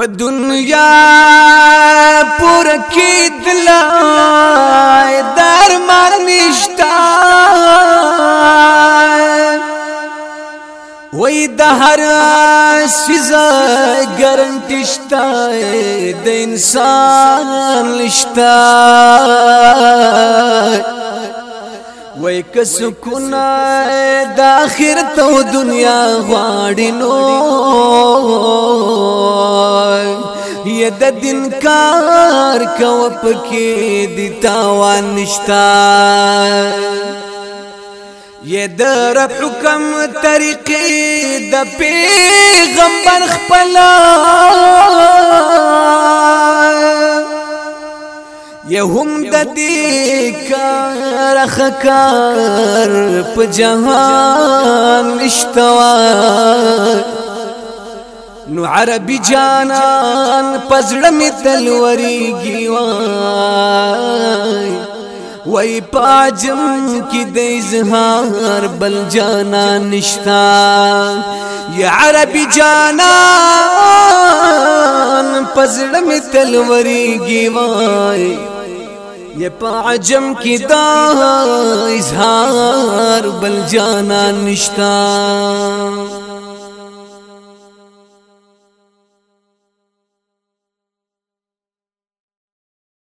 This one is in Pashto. په دنیا پر کې دل در مر نشتا وې د هر سزا ګرنټشتا د انسان لشتا وای که سکون د اخرت او دنیا غواړي نو د دین کار کو پکې د تاوان نشتا یہ در حکم طریقې د پیغمبر خپل یهم د دې کار خکار په جهان نشتوا نو عربي جانان پزړه می تلوريږي وای وای پاجم کی د اظهار بل جانا نشتا یا عربي جانان پزړه می تلوريږي وای یا پاجم کی د اظهار بل جانا نشتا